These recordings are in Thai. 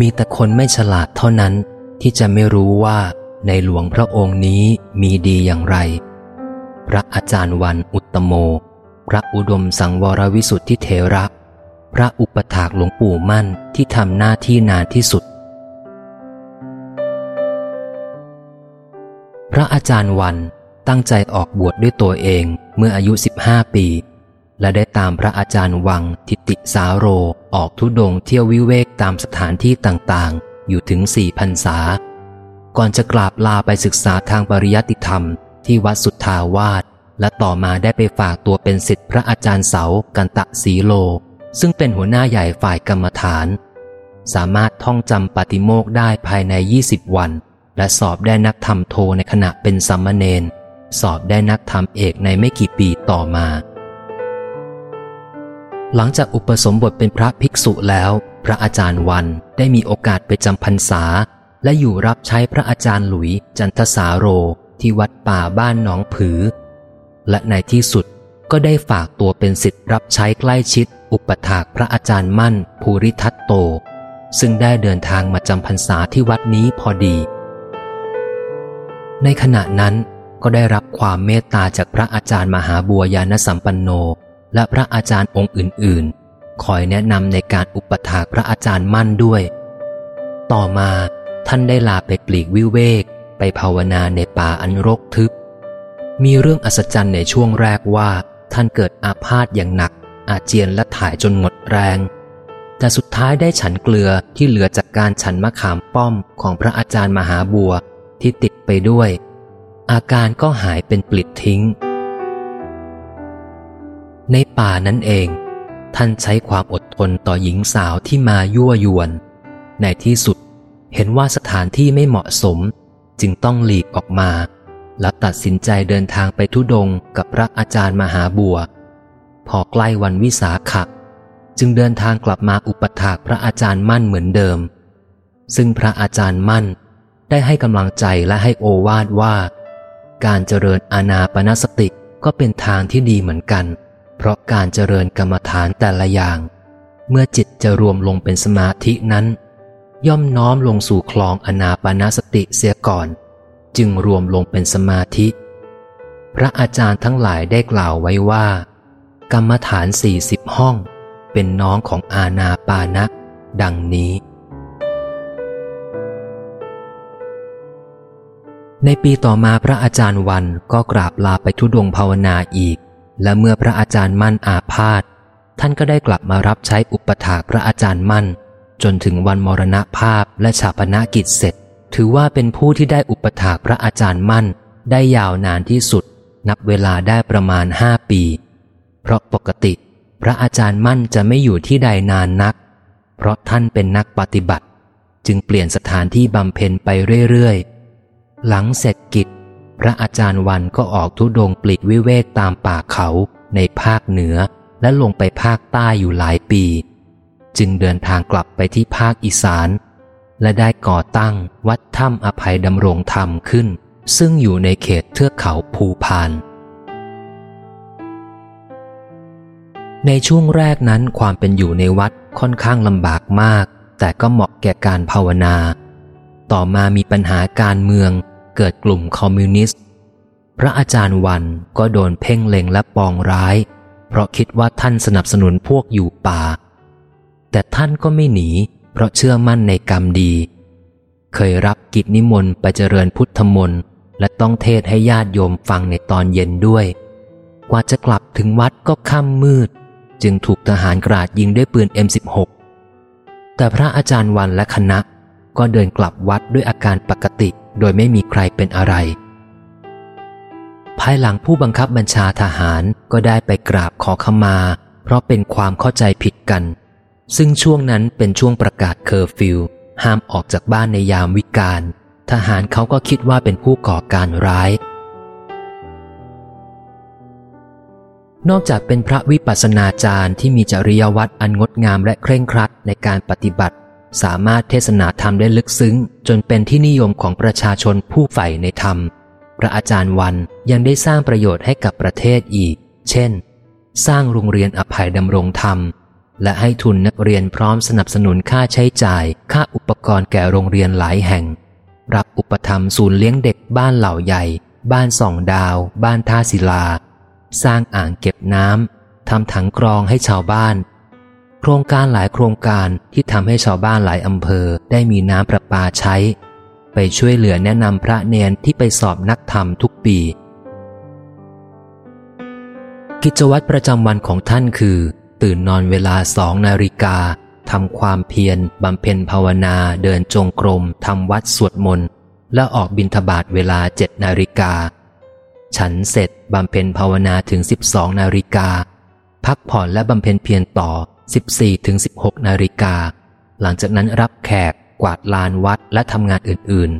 มีแต่คนไม่ฉลาดเท่านั้นที่จะไม่รู้ว่าในหลวงพระองค์นี้มีดีอย่างไร พระอาจารย์วันอุตโม พระอุดมสังวรวิสุทธิเถระ พระอุปถากหลวงปู่มั่นที่ทำหน้าที่นานที่สุด พระอาจารย์วันตั้งใจออกบวชดด้วยตัวเองเมื่ออายุ 15 ปี และได้ตามพระอาจารย์วังทิติสาโร ออกทุดงเที่ยววิเวกตามสถานที่ต่างๆ อยู่ถึงสี่พันษา ก่อนจะกราบลาไปศึกษาทางปริยัติธรรม ที่วัดสุทธาวาสและต่อมาได้ไปฝากตัวเป็นสิทธิพระอาจารย์เสากันตะสีโล ซึ่งเป็นหัวหน้าใหญ่ฝ่ายกรรมฐาน สามารถท่องจำปฏิโมกได้ภายใน 20 วัน และสอบได้นักธรรมโทในขณะเป็นสัมมเนนสอบได้นักธรรมเอกในไม่กี่ปีต่อมา หลังจากอุปสมบทเป็นพระภิกษุแล้ว พระอาจารย์วันได้มีโอกาสไปจำพรรษา และอยู่รับใช้พระอาจารย์หลุยจันทสาโรที่วัดป่าบ้านหนองผือ และในที่สุดก็ได้ฝากตัวเป็นสิทธิ์รับใช้ใกล้ชิด อุปถากพระอาจารย์มั่น ภูริทัตโต ซึ่งได้เดินทางมาจำพรรษาที่วัดนี้พอดี ในขณะนั้นก็ได้รับความเมตตาจากพระอาจารย์มหาบัวยานสัมปันโน และพระอาจารย์องค์อื่นๆ คอยแนะนำในการอุปถากพระอาจารย์มั่นด้วย ต่อมาท่านได้ลาไปปลีกวิเวก ไปภาวนาในป่าอันรกทึบ มีเรื่องอัศจรรย์ในช่วงแรกว่า ท่านเกิดอาพาธอย่างหนัก อาเจียนและถ่ายจนหมดแรง แต่สุดท้ายได้ฉันเกลือที่เหลือจากการฉันมะขามป้อมของพระอาจารย์มหาบัวที่ติดไปด้วย อาการก็หายเป็นปลิดทิ้ง ในป่านั้นเอง ท่านใช้ความอดทนต่อหญิงสาวที่มายั่วยวน ในที่สุดเห็นว่าสถานที่ไม่เหมาะสม จึงต้องหลีกออกมา แล้วตัดสินใจเดินทางไปทุดงกับพระอาจารย์มหาบัว พอใกล้วันวิสาขะจึงเดินทางกลับมาอุปถากพระอาจารย์มั่นเหมือนเดิม ซึ่งพระอาจารย์มั่นได้ให้กำลังใจและให้โอวาดว่า การเจริญอานาปนสติก็เป็นทางที่ดีเหมือนกัน เพราะการเจริญกรรมฐานแต่ละอย่าง เมื่อจิตจะรวมลงเป็นสมาธินั้น ย่อมน้อมลงสู่คลองอนาปนาสติเสียก่อน จึงรวมลงเป็นสมาธิ พระอาจารย์ทั้งหลายได้กล่าวไว้ว่า กรรมฐานสี่สิบห้อง เป็นน้องของอาณาปานะ ดังนี้ ในปีต่อมาพระอาจารย์วันก็กราบลาไปทุดงภาวนาอีก และเมื่อพระอาจารย์มั่นอาพาธท่านก็ได้กลับมารับใช้อุปถากพระอาจารย์มั่น จนถึงวันมรณภาพและฉาปนากิจเสร็จ ถือว่าเป็นผู้ที่ได้อุปถากพระอาจารย์มั่น ได้ยาวนานที่สุด นับเวลาได้ประมาณห้าปี เพราะปกติ พระอาจารย์มั่นจะไม่อยู่ที่ใดนานนัก เพราะท่านเป็นนักปฏิบัติ จึงเปลี่ยนสถานที่บำเพ็ญไปเรื่อยๆ หลังเสร็จกิจ พระอาจารย์วันก็ออกทุดงปลีกวิเวกตามป่าเขาในภาคเหนือและลงไปภาคใต้อยู่หลายปี จึงเดินทางกลับไปที่ภาคอีสาน และได้ก่อตั้งวัดถ้ำอภัยดำรงธรรมขึ้น ซึ่งอยู่ในเขตเทือกเขาภูพาน ในช่วงแรกนั้นความเป็นอยู่ในวัดค่อนข้างลำบากมาก แต่ก็เหมาะแก่การภาวนา ต่อมามีปัญหาการเมือง เกิดกลุ่มคอมมิวนิสต์ พระอาจารย์วันก็โดนเพ่งเล็งและปองร้าย เพราะคิดว่าท่านสนับสนุนพวกอยู่ป่า แต่ท่านก็ไม่หนี เพราะเชื่อมั่นในกรรมดี เคยรับกิจนิมนต์ไปเจริญพุทธมนต์และต้องเทศให้ญาติโยมฟังในตอนเย็นด้วย กว่าจะกลับถึงวัดก็ค่ำมืด จึงถูกทหารกราดยิงด้วยปืน M16 แต่พระอาจารย์วันและคณะก็เดินกลับวัดด้วยอาการปกติ โดยไม่มีใครเป็นอะไร ภายหลังผู้บังคับบัญชาทหารก็ได้ไปกราบขอขมา เพราะเป็นความเข้าใจผิดกัน ซึ่งช่วงนั้นเป็นช่วงประกาศเคอร์ฟิวห้ามออกจากบ้านในยามวิกาลทหารเขาก็คิดว่าเป็นผู้ก่อการร้าย นอกจากเป็นพระวิปัสสนาจารย์ที่มีจริยวัตรอันงดงามและเคร่งครัดในการปฏิบัติ สามารถเทศนาธรรมได้ลึกซึ้ง จนเป็นที่นิยมของประชาชนผู้ใฝ่ในธรรม พระอาจารย์วันยังได้สร้างประโยชน์ให้กับประเทศอีก เช่น สร้างโรงเรียนอภัยดำรงธรรม และให้ทุนนักเรียนพร้อมสนับสนุนค่าใช้จ่าย ค่าอุปกรณ์แก่โรงเรียนหลายแห่ง รับอุปถัมศูนย์เลี้ยงเด็กบ้านเหล่าใหญ่ บ้านสองดาว บ้านท่าศิลา สร้างอ่างเก็บน้ำทำถังกรองให้ชาวบ้าน ครงการหลายโครงการที่ทำให้ชาวบ้านหลายอำเภอได้มีน้ำประปาใช้ ไปช่วยเหลือแนะนำพระเนนที่ไปสอบนักธรรมทุกปี กิจวัตรประจำวันของท่านคือ ตื่นนอนเวลาสองนาฬิกาทำความเพียรบำเพ็ญภาวนาเดินจงกรมทำวัดสวดมนต์และออกบิณฑบาตเวลาเจ็ดนาฬิกา ฉันเสร็จบำเพ็ญภาวนาถึง 12 นาฬิกา พักผ่อนและบำเพ็ญเพียรต่อ 14ถึง16 นาฬิกา หลังจากนั้นรับแขก กวาดลานวัดและทำงานอื่น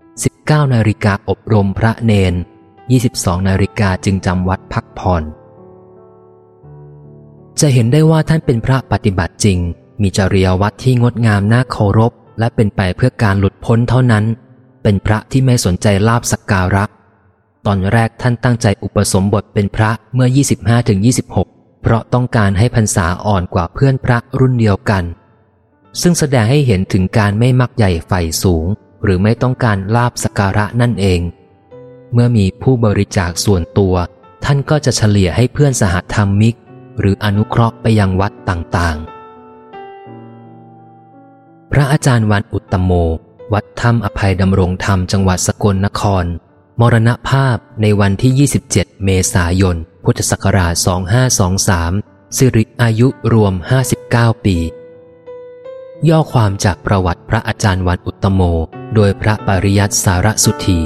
ๆ 19 นาฬิกาอบรมพระเนน 22 นาฬิกาจึงจำวัดพักผ่อน จะเห็นได้ว่าท่านเป็นพระปฏิบัติจริง มีจริยวัตรที่งดงามน่าเคารพ และเป็นไปเพื่อการหลุดพ้นเท่านั้น เป็นพระที่ไม่สนใจลาบสักการะ ตอนแรกท่านตั้งใจอุปสมบทเป็นพระเมื่อ 25-26 เพราะต้องการให้พรรษาอ่อนกว่าเพื่อนพระรุ่นเดียวกัน ซึ่งแสดงให้เห็นถึงการไม่มักใหญ่ใฝ่สูง หรือไม่ต้องการลาบสการะนั่นเอง เมื่อมีผู้บริจาคส่วนตัว ท่านก็จะเฉลี่ยให้เพื่อนสหธรรมิก หรืออนุเคราะห์ไปยังวัดต่างๆ พระอาจารย์วันอุตตโม วัดถ้ำอภัยดำรงธรรมจังหวัดสกลนคร มรณภาพในวันที่ 27 เมษายน พุทธศักราช 2523 สิริอายุรวม 59 ปี ย่อความจากประวัติพระอาจารย์วันอุตตโม โดยพระปริยัติสารสุธี